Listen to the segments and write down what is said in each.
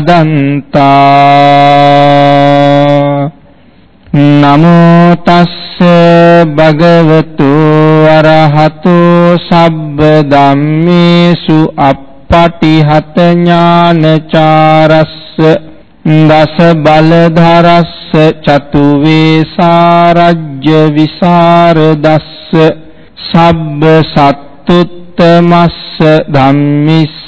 බදන්තා නමෝ තස්ස භගවතු අරහතෝ සබ්බ ධම්මේසු අප්පටිහත ඥානචාරස්ස දස බලධරස්ස චතු වේසාරජ්‍ය විසරදස්ස සබ්බ සත්තුත්තමස්ස ධම්මිස්ස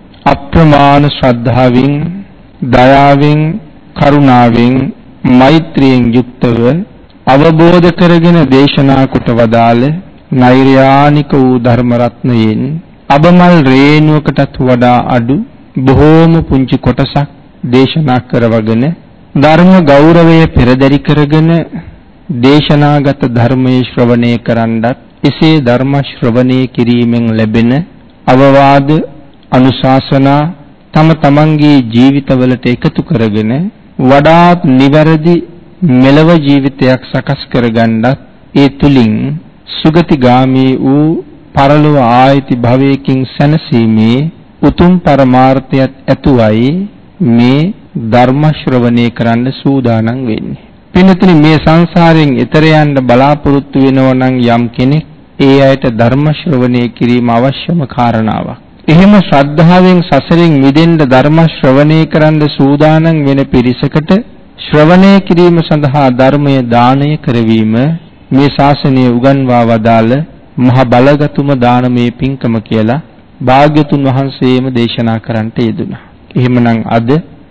අප්‍රමාණ ශ්‍රද්ධාවෙන් දයාවෙන් කරුණාවෙන් මෛත්‍රියෙන් යුක්තව අවබෝධ කරගෙන දේශනා කොට වදාළ නෛර්යානික වූ ධර්ම රත්නයෙන් අබමල් රේණුවකටත් වඩා අඩු බොහෝම පුංචි කොටසක් දේශනා කරවගෙන ධර්ම ගෞරවය පෙරදරි කරගෙන දේශනාගත ධර්මයේ ශ්‍රවණය කරන්නත් එසේ ධර්ම ශ්‍රවණය කිරීමෙන් ලැබෙන අවවාද අනුශාසනා තම තමන්ගේ ජීවිතවලට එකතු කරගෙන වඩාත් නිවැරදි මෙලව ජීවිතයක් සකස් කරගන්නත් ඒ තුලින් සුගතිගාමී වූ පරලොව ආයති භවයකින් සැනසීමේ උතුම් පරමාර්ථයත් ඇතුවයි මේ ධර්ම ශ්‍රවණය කරන්න සූදානම් වෙන්නේ. පින්තුනි මේ සංසාරයෙන් එතර යන්න බලාපොරොත්තු වෙනවා නම් යම් කෙනෙක් ඒ අයට ධර්ම ශ්‍රවණය කිරීම අවශ්‍යම කාරණාවක්. එහෙම ශ්‍රද්ධාවෙන් සසරින් මිදෙන්න ධර්ම ශ්‍රවණය කරන්න සූදානම් වෙන පිරිසකට ශ්‍රවණය කිරීම සඳහා ධර්මය දානය කරවීම මේ ශාසනය උගන්වා වදාළ මහ බලගතුම දානමේ පින්කම කියලා භාග්‍යතුන් වහන්සේම දේශනා කරන්නට යෙදුණා. එහෙමනම් අද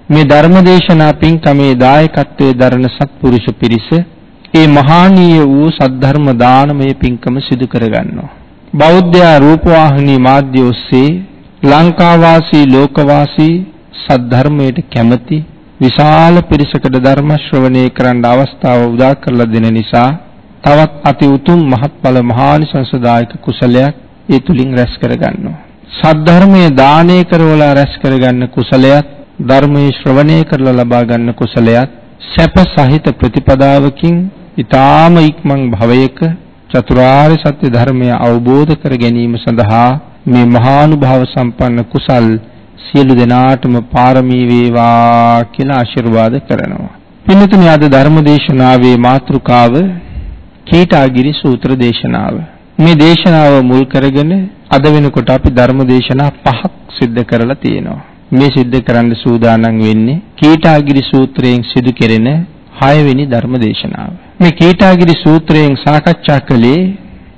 මේ ධර්ම දේශනා පින්කමේ දායකත්වයේ දරන සත්පුරුෂ පිරිස ඒ මහානීය වූ සද්ධර්ම දානමය පින්කම සිදු කරගන්නවා. බෞද්ධ රූපවාහිනී මාධ්‍ය ඔස්සේ ලංකාවාසී ලෝකවාසී සද්ධර්මයට කැමති විශාල පිරිසකට ධර්ම ශ්‍රවණය කරන්න අවස්ථාව උදා කරලා දෙන නිසා තවත් අති උතුම් මහත්ඵල මහානිසංසදායක කුසලයක් ඒ තුලින් රැස් කරගන්නවා. සද්ධර්මයේ දානය කරවලා රැස් කරගන්න කුසලයක් ධර්මයේ ශ්‍රවණය කරලා ලබා ගන්න කුසලයක් සැප සහිත ප්‍රතිපදාවකින් ඊ타ම ඉක්මන් භවයක චතුරාර්ය සත්‍ය ධර්මය අවබෝධ කර ගැනීම සඳහා මේ මහානුභාව සම්පන්න කුසල් සියලු දෙනාටම පාරමී වේවා කියලා ආශිර්වාද කරනවා. පින්තුනි අද ධර්ම දේශනාවේ මාතෘකාව කීටාගිරි සූත්‍ර දේශනාව. මේ දේශනාව මුල් කරගෙන අද වෙනකොට අපි ධර්ම දේශනා පහක් සිද්ධ කරලා තියෙනවා. මේ සිද්ධ කරන්න සූදානම් වෙන්නේ කීටාගිරි සූත්‍රයෙන් සිදු කෙරෙන 6 වෙනි ධර්ම දේශනාව. මේ කීටාගිරි සූත්‍රයෙන් සාකච්ඡා කළේ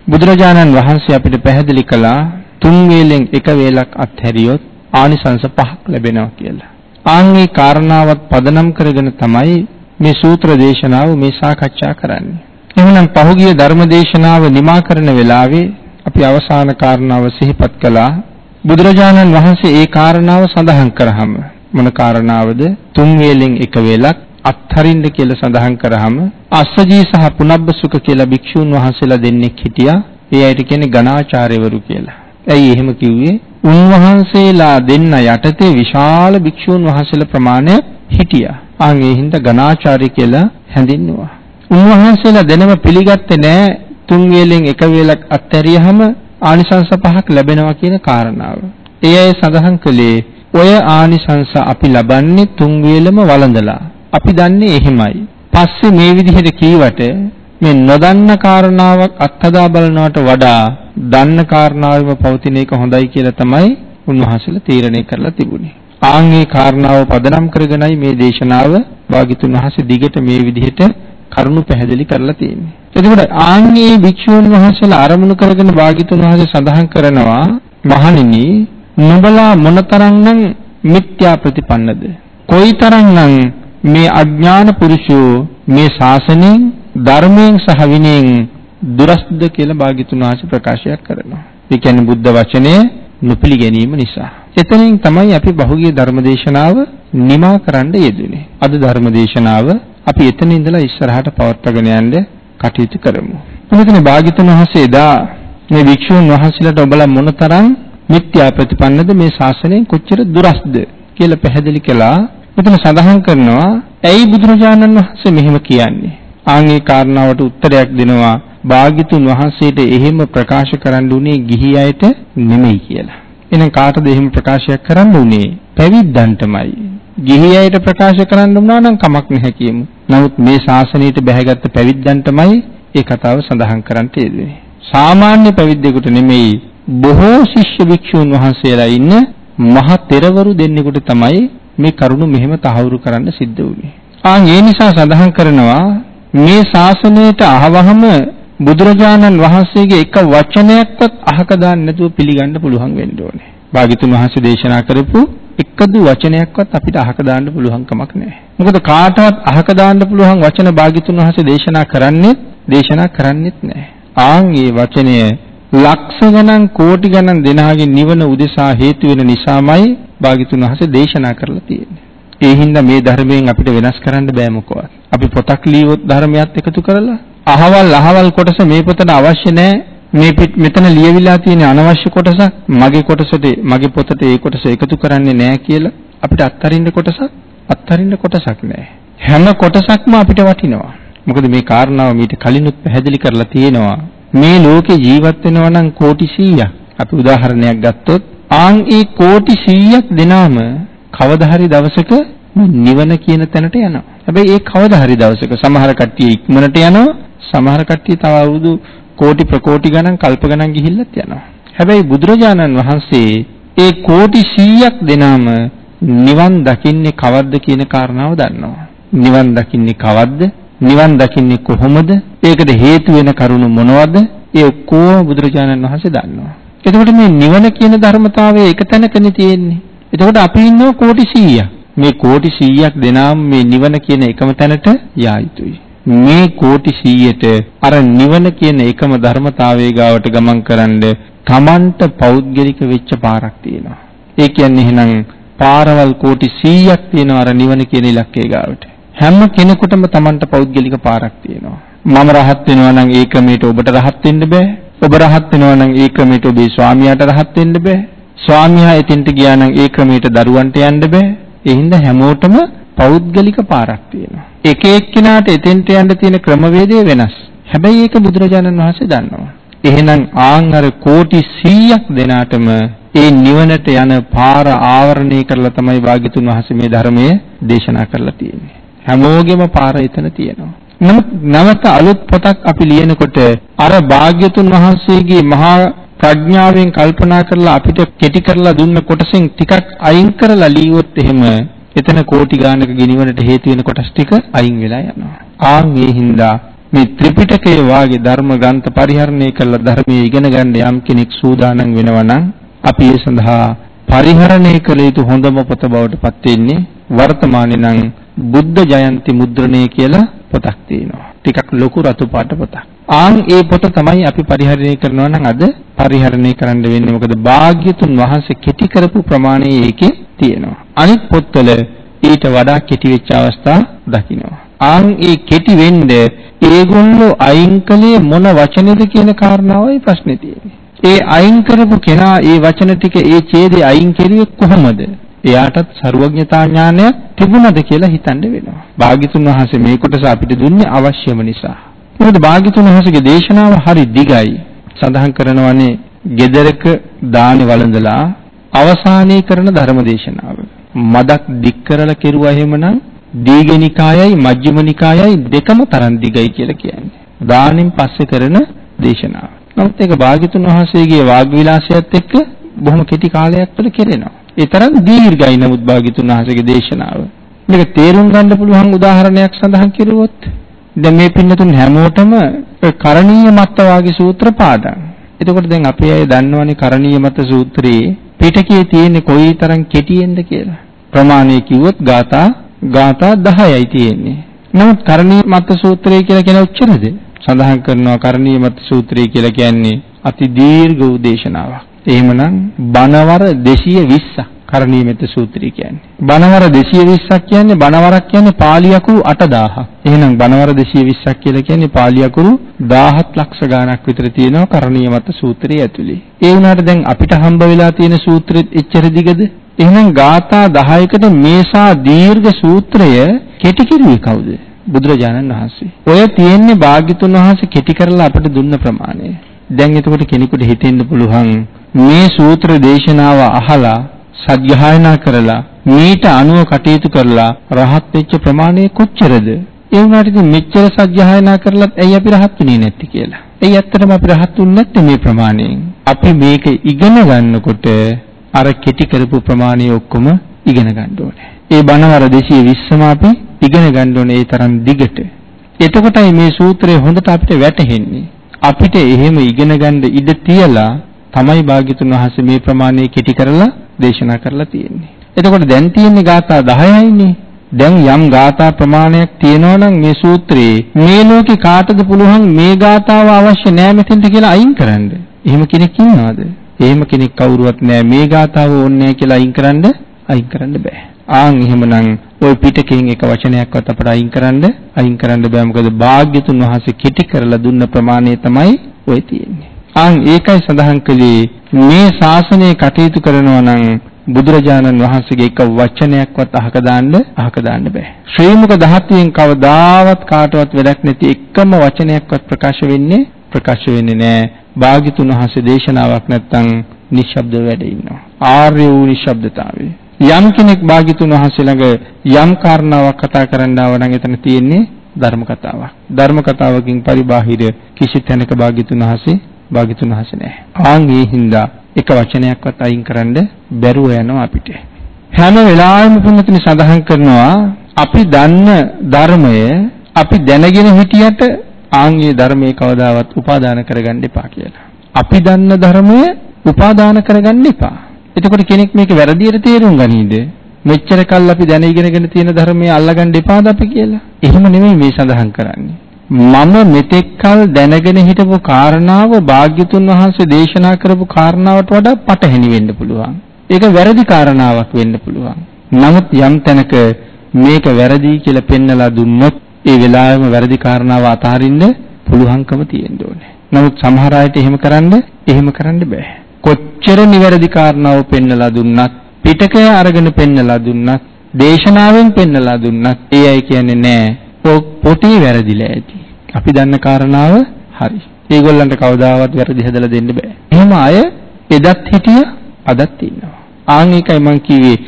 බුදුරජාණන් වහන්සේ අපිට පැහැදිලි කළා තුන් වේලෙන් එක වේලක් අත්හැරියොත් ආනිසංස පහක් ලැබෙනවා කියලා. ආන්ගේ කාරණාවත් පදනම් කරගෙන තමයි මේ සූත්‍ර දේශනාව මේ සාකච්ඡා කරන්නේ. එහෙනම් පහුගිය ධර්ම දේශනාව නිමා කරන වෙලාවේ අපි අවසාන කාරණාව සිහිපත් කළා. බුදුරජාණන් වහන්සේ ඒ කාරණාව සඳහන් කරාම මොන කාරණාවද? තුන් වේලෙන් එක වේලක් අත්හරින්න කියලා සඳහන් කරාම අස්සජී සහ පුනබ්බසුක කියලා භික්ෂූන් වහන්සේලා දෙන්නෙක් හිටියා. ඒ අයට කියන්නේ ගණාචාර්යවරු කියලා. ඇයි එහෙම කිව්වේ? උන්වහන්සේලා දෙන්න යටතේ විශාල භික්ෂූන් වහන්සේලා ප්‍රමාණයක් හිටියා. ආන් ඒ හින්දා ගණාචාර්ය කියලා හැඳින්නුවා. උන්වහන්සේලා දෙනම පිළිගත්තේ නෑ තුන් වේලෙන් එක වේලක් අත්හැරියහම ආනිසංස පහක් ලැබෙනවා කියන කාරණාව. ඒ අය සඳහන් කළේ ඔය ආනිසංස අපි ලබන්නේ තුන් වේලම වළඳලා. අපි දන්නේ එහෙමයි. පස්සේ මේ විදිහට කීවට මේ නොදන්න කාරණාවක් අත්හදා බලනවට වඩා දන්න කාරණාවෙම පවතින එක හොඳයි කියලා තමයි උන්වහන්සේලා තීරණය කරලා තිබුණේ. ආන්ගේ කාරණාව පදනම් කරගෙනයි මේ දේශනාව භාග්‍යතුන් වහන්සේ දිගට මේ විදිහට කරුණු පැහැදිලි කරලා තියෙන්නේ. එතකොට ආන්ගේ භික්ෂුන් වහන්සේලා අරමුණු කරගෙන භාග්‍යතුන් වහන්සේ සඳහන් කරනවා මහණෙනි නුඹලා මොනතරම්නම් මිත්‍යා ප්‍රතිපන්නද? කොයිතරම්නම් මේ අඥාන පුරුෂයෝ මේ ශාසනයෙන් ධර්මයෙන් සහ විනයෙන් දුරස්ද කියලා භාග්‍යතුන් වහන්සේ ප්‍රකාශයක් කරනවා. ඒ කියන්නේ බුද්ධ වචනය නොපිළිගැනීම නිසා. එතනින් තමයි අපි බහුගිය ධර්මදේශනාව නිමා කරන්න යෙදුනේ. අද ධර්මදේශනාව අපි එතන ඉඳලා ඉස්සරහට පවත්වාගෙන යන්න කටයුතු කරමු. මෙතන භාග්‍යතුන් වහන්සේ එදා මේ වික්ෂුන් වහන්සේලාට ඔබලා මොනතරම් මිත්‍යා ප්‍රතිපන්නද මේ ශාසනයෙන් කොච්චර දුරස්ද කියලා පැහැදිලි කළා. මෙතන සඳහන් කරනවා ඇයි බුදුරජාණන් වහන්සේ මෙහෙම කියන්නේ? ආන්ගේ කාරණාවට උත්තරයක් දෙනවා භාග්‍යතුන් වහන්සේට එහෙම ප්‍රකාශ කරන්න උනේ ගිහි අයට නෙමෙයි කියලා. එහෙනම් කාටද එහෙම ප්‍රකාශයක් කරන්න උනේ? පැවිද්දන්ටමයි. ගිහි අයට ප්‍රකාශ කරන්න උනා නම් කමක් නැහැ කියමු. නමුත් මේ ශාසනයට බැහැගත් පැවිද්දන්ටමයි ඒ කතාව සඳහන් කරන්න යෙදුනේ. සාමාන්‍ය පැවිද්දෙකුට නෙමෙයි බොහෝ ශිෂ්‍ය භික්ෂූන් වහන්සේලා ඉන්න මහ තෙරවරු දෙන්නෙකුට තමයි මේ කරුණ මෙහෙම තහවුරු කරන්න සිද්ධ වුනේ. ආ ඒ නිසා සඳහන් කරනවා මේ ශාසනයට අහවහම බුදුරජාණන් වහන්සේගේ එක වචනයක්වත් අහක දාන්න නැතුව පිළිගන්න පුළුවන් වෙන්න ඕනේ. භාග්‍යතුන් වහන්සේ දේශනා කරපු එකදු වචනයක්වත් අපිට අහක දාන්න පුළුවන් කමක් නැහැ. මොකද කාටවත් අහක දාන්න පුළුවන් වචන භාග්‍යතුන් වහන්සේ දේශනා කරන්නේ දේශනා කරන්නේත් නැහැ. ආන් මේ වචනය ලක්ෂ ගණන් කෝටි ගණන් දෙනාගේ නිවන උදෙසා හේතු වෙන නිසාමයි භාග්‍යතුන් වහන්සේ දේශනා කරලා තියෙන්නේ. ඒ හින්දා මේ ධර්මයෙන් අපිට වෙනස් කරන්න බෑ මොකවත්. අපි පොතක් ලියවොත් ධර්මයක් එකතු කරලා අහවල් අහවල් කොටස මේ පොතට අවශ්‍ය නැහැ. මේ මෙතන ලියවිලා තියෙන අනවශ්‍ය කොටසක් මගේ කොටසට මගේ පොතට ඒ කොටස එකතු කරන්නේ නැහැ කියලා අපිට අත්හරින්න කොටසක් අත්හරින්න කොටසක් නැහැ. හැම කොටසක්ම අපිට වටිනවා. මොකද මේ කාරණාව මීට කලිනුත් පැහැදිලි කරලා තියෙනවා. මේ ලෝකේ ජීවත් වෙනවා නම් කෝටි 100ක්. අපි උදාහරණයක් ගත්තොත් ආන් ඒ කෝටි 100ක් දෙනාම කවදා හරි දවසක නිවන කියන තැනට යනවා. හැබැයි ඒ කවදා හරි දවසක සමහර කට්ටිය ඉක්මනට යනවා. සමහර කට්ටිය තව අවුරුදු කෝටි ප්‍රකෝටි ගණන් කල්ප ගණන් ගිහිල්ලත් යනවා. හැබැයි බුදුරජාණන් වහන්සේ ඒ කෝටි 100ක් දෙනාම නිවන් දකින්නේ කවද්ද කියන කාරණාව දන්නවා. නිවන් දකින්නේ කවද්ද? නිවන් දකින්නේ කොහොමද? ඒකට හේතු වෙන කරුණු මොනවද? ඒ ඔක්කොම බුදුරජාණන් වහන්සේ දන්නවා. එතකොට මේ නිවන කියන ධර්මතාවය එක තැනකනේ තියෙන්නේ. එතකොට අපි ඉන්නවා කෝටි 100ක්. මේ කෝටි 100ක් දෙනාම මේ නිවන කියන එකම තැනට යා යුතුයි. මේ කෝටි 100ට අර නිවන කියන එකම ධර්මතාවයේ ගාවට ගමන් කරන්න තමන්ට පෞද්ගලික වෙච්ච පාරක් තියෙනවා. ඒ කියන්නේ එහෙනම් පාරවල් කෝටි 100ක් තියෙනවා අර නිවන කියන ඉලක්කය ගාවට. හැම කෙනෙකුටම තමන්ට පෞද්ගලික පාරක් තියෙනවා. මම රහත් වෙනවා නම් ඒ ක්‍රමයට ඔබට රහත් වෙන්න බෑ. ඔබ රහත් වෙනවා නම් ඒ ක්‍රමයට ඔබේ ස්වාමියාට රහත් වෙන්න බෑ. ස්වාමියා එතෙන්ට ගියා නම් ඒ ක්‍රමයට දරුවන්ට යන්න බෑ. ඒ හින්දා හැමෝටම පෞද්ගලික පාරක් තියෙනවා. එක එක්කිනාට එතෙන්ට යන්න තියෙන ක්‍රමවේදය වෙනස්. හැබැයි ඒක බුදුරජාණන් වහන්සේ දන්නවා. එහෙනම් ආන් අර කෝටි 100ක් දෙනාටම ඒ නිවනට යන පාර ආවරණය කරලා තමයි භාග්‍යතුන් වහන්සේ මේ ධර්මයේ දේශනා කරලා තියෙන්නේ. හැමෝගෙම පාර එතන තියෙනවා. නමුත් නැවත අලුත් පොතක් අපි ලියනකොට අර භාග්‍යතුන් වහන්සේගේ මහා ප්‍රඥාවෙන් කල්පනා කරලා අපිට කෙටි කරලා දුන්න කොටසෙන් ටිකක් අයින් කරලා ලියුවොත් එහෙම එතන කෝටි ගානක ගිනිවනට හේතු වෙන කොටස් ටික අයින් වෙලා යනවා. ආන් ඒ හින්දා මේ ත්‍රිපිටකයේ වාගේ ධර්ම ග්‍රන්ථ පරිහරණය කළ ධර්මයේ ඉගෙන ගන්න යම් කෙනෙක් සූදානම් වෙනවා නම් අපි ඒ සඳහා පරිහරණය කළ යුතු හොඳම පොත බවට පත් වෙන්නේ වර්තමානයේ නම් බුද්ධ ජයන්ති මුද්‍රණය කියලා පොතක් තියෙනවා. ටිකක් ලොකු රතු පාට පොතක්. ආන් ඒ පොත තමයි අපි පරිහරණය කරනවා නම් අද පරිහරණය කරන්න වෙන්නේ. මොකද භාග්‍යතුන් වහන්සේ කෙටි කරපු ප්‍රමාණය ඒකේ තියෙනවා. අනිත් පොත්වල ඊට වඩා කෙටි වෙච්ච අවස්ථා දකින්නවා. ආන් ඒ කෙටි වෙන්නේ ඒගොල්ලෝ අයින් කළේ මොන වචනේද කියන කාරණාවයි ප්‍රශ්නේ තියෙන්නේ. ඒ අයින් කරපු කෙනා ඒ වචන ටික ඒ ඡේදේ අයින් කෙරුවේ කොහොමද? එයාටත් ਸਰුවඥතා ඥානය තිබුණද කියලා හිතන්න වෙනවා. භාග්‍යතුන් වහන්සේ මේ කොටස අපිට දුන්නේ අවශ්‍යම නිසා. මොකද භාග්‍යතුන් වහන්සේගේ දේශනාව හරි දිගයි. සඳහන් කරනවානේ gedaraka දානි වළඳලා අවසානයේ කරන ධර්ම දේශනාව. මදක් දික් කරලා කෙරුවා එහෙමනම් දීඝනිකායයි මජ්ක්‍ධිමනිකායයි දෙකම තරම් දිගයි කියලා කියන්නේ. දානෙන් පස්සේ කරන දේශනාව. නමුත් ඒක භාග්‍යතුන් වහන්සේගේ වාග් විලාසයත් එක්ක බොහොම කෙටි කාලයක් තුළ කෙරෙනවා. ඒ තරම් දීර්ඝයි නමුත් භාග්‍යතුන් වහන්සේගේ දේශනාව. මේක තේරුම් ගන්න පුළුවන් උදාහරණයක් සඳහන් කෙරුවොත් දැන් මේ පින්නතුන් හැමෝටම කරණීය මත්ත වාගේ සූත්‍ර පාඩම්. එතකොට දැන් අපි අය දන්නවනේ කරණීය මත සූත්‍රයේ පිටකයේ තියෙන්නේ කොයිතරම් කෙටියෙන්ද කියලා. ප්‍රමාණය කිව්වොත් ગાතා ગાතා 10යි තියෙන්නේ. නමුත් කරණීය මත සූත්‍රය කියලා කියන උච්චරද? සඳහන් කරනවා කරණීය මත සූත්‍රය කියලා කියන්නේ අති දීර්ඝ උදේශනාවක්. එහෙමනම් බණවර 220ක් කරණීය මෙත්ත සූත්‍රය කියන්නේ. බණවර 220ක් කියන්නේ බණවරක් කියන්නේ පාලි අකුරු 8000ක්. එහෙනම් බණවර 220ක් කියලා කියන්නේ පාලි අකුරු 17 ලක්ෂ ගාණක් විතර තියෙනවා කරණීය මත සූත්‍රය ඇතුලේ. ඒ වුණාට දැන් අපිට හම්බ වෙලා තියෙන සූත්‍රෙත් එච්චර දිගද? එහෙනම් ගාථා 10කට මේසා දීර්ඝ සූත්‍රය කෙටි කිරුවේ කවුද? බුදුරජාණන් වහන්සේ. ඔය තියෙන්නේ භාග්‍යතුන් වහන්සේ කෙටි කරලා අපිට දුන්න ප්‍රමාණය. දැන් එතකොට කෙනෙකුට හිතෙන්න පුළුවන් මේ සූත්‍ර දේශනාව අහලා සත්‍යයනා කරලා මේට අනුව කටයුතු කරලා රහත් වෙච්ච ප්‍රමාණය කොච්චරද? ඒ වුණාට ඉතින් මෙච්චර සත්‍යයනා කරලත් ඇයි අපි රහත් වෙන්නේ නැති කියලා. ඇයි ඇත්තටම අපි රහත් වෙන්නේ නැත්තේ මේ ප්‍රමාණයෙන්? අපි මේක ඉගෙන ගන්නකොට අර කෙටි කරපු ප්‍රමාණය ඔක්කොම ඉගෙන ගන්න ඕනේ. ඒ බණවර 220ම අපි ඉගෙන ගන්න ඕනේ ඒ තරම් දිගට. එතකොටයි මේ සූත්‍රය හොඳට අපිට වැටහෙන්නේ. අපිට එහෙම ඉගෙන ගන්න ඉඩ තියලා තමයි භාග්‍යතුන් වහන්සේ මේ ප්‍රමාණය කෙටි කරලා දේශනා කරලා තියෙන්නේ. එතකොට දැන් තියෙන්නේ ગાථා 10යිනේ. දැන් යම් ગાථා ප්‍රමාණයක් තියෙනවා නම් මේ සූත්‍රයේ මේ ලෝකේ කාටද පුළුවන් මේ ગાතාව අවශ්‍ය නැහැ මෙතෙන්ට කියලා අයින් කරන්න. එහෙම කෙනෙක් ඉන්නවද? එහෙම කෙනෙක් කවුරුවත් නැහැ මේ ગાතාව ඕනේ කියලා අයින් කරන්න අයින් කරන්න බෑ. ආන් එහෙමනම් ওই පිටකෙන් එක වචනයක්වත් අපට අයින් කරන්න අයින් කරන්න බෑ මොකද භාග්‍යතුන් වහන්සේ කිටි කරලා දුන්න ප්‍රමාණය තමයි ඔය තියෙන්නේ. ආන් ඒකයි සඳහන් කළේ මේ ශාසනය කටයුතු කරනවා නම් බුදුරජාණන් වහන්සේගේ එක වචනයක්වත් අහක දාන්න අහක දාන්න බෑ. ශ්‍රී මුක ධාතුවෙන් කවදාවත් කාටවත් වැඩක් නැති එකම වචනයක්වත් ප්‍රකාශ වෙන්නේ ප්‍රකාශ වෙන්නේ නෑ. භාග්‍යතුන් වහන්සේ දේශනාවක් නැත්තම් නිශ්ශබ්ද වැඩ ඉන්නවා. ආර්ය වූ නිශ්ශබ්දතාවය. යම් කෙනෙක් භාග්‍යතුන් වහන්සේ ළඟ යම් කාරණාවක් කතා කරන්න ආව නම් එතන තියෙන්නේ ධර්ම කතාවක්. ධර්ම කතාවකින් පරිබාහිර කිසි තැනක භාග්‍යතුන් වහන්සේ භාග්‍යතුන් වහන්සේ නැහැ. ආන් ඒ හින්දා එක වචනයක්වත් අයින් කරන්න බැරුව යනවා අපිට. හැම වෙලාවෙම පුණ්‍යතුනි සඳහන් කරනවා අපි දන්න ධර්මය අපි දැනගෙන හිටියට ආන් ඒ ධර්මයේ කවදාවත් උපාදාන කරගන්න එපා කියලා. අපි දන්න ධර්මය උපාදාන කරගන්න එපා. එතකොට කෙනෙක් මේක වැරදියට තේරුම් ගනීද? මෙච්චර කල් අපි දැන ඉගෙනගෙන තියෙන ධර්මයේ අල්ලගන්න එපාද අපි කියලා? එහෙම නෙමෙයි මේ සඳහන් කරන්නේ. මම මෙතෙක්කල් දැනගෙන හිටපු කාරණාව භාග්‍යතුන් වහන්සේ දේශනා කරපු කාරණාවට වඩා පටහැනි වෙන්න පුළුවන්. ඒක වැරදි කාරණාවක් වෙන්න පුළුවන්. නමුත් යම් තැනක මේක වැරදි කියලා පෙන්නලා දුන්නොත් ඒ වෙලාවෙම වැරදි කාරණාව අතහරින්න පුළුවන්කම තියෙන්න ඕනේ. නමුත් සමහර අයට එහෙම කරන්න එහෙම කරන්න බෑ. කොච්චර නිවැරදි කාරණාව පෙන්නලා දුන්නත් පිටකය අරගෙන පෙන්නලා දුන්නත් දේශනාවෙන් පෙන්නලා දුන්නත් ඒ අය කියන්නේ නෑ පොතේ වැරදිලා ඇති. අපි දන්න කාරණාව හරි. ඒගොල්ලන්ට කවදාවත් වැරදි හදලා දෙන්න බෑ. එහෙම අය එදත් හිටිය අදත් ඉන්නවා. ආන් ඒකයි මම කිව්වේ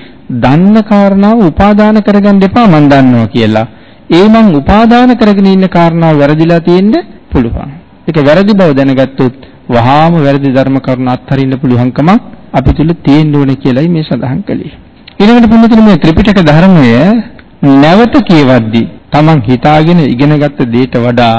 දන්න කාරණාව උපාදාන කරගන්න එපා මම දන්නවා කියලා. ඒ මං උපාදාන කරගෙන ඉන්න කාරණාව වැරදිලා තියෙන්න පුළුවන්. ඒක වැරදි බව දැනගත්තොත් වහාම වැරදි ධර්ම කරුණ අත්හරින්න පුළුවන්කම අපි තුල තියෙන්න ඕනේ කියලයි මේ සඳහන් කළේ. ඊළඟට පුන්නතුනේ මේ ත්‍රිපිටක ධර්මය නැවත කියවද්දී Taman හිතාගෙන ඉගෙනගත්ත දේට වඩා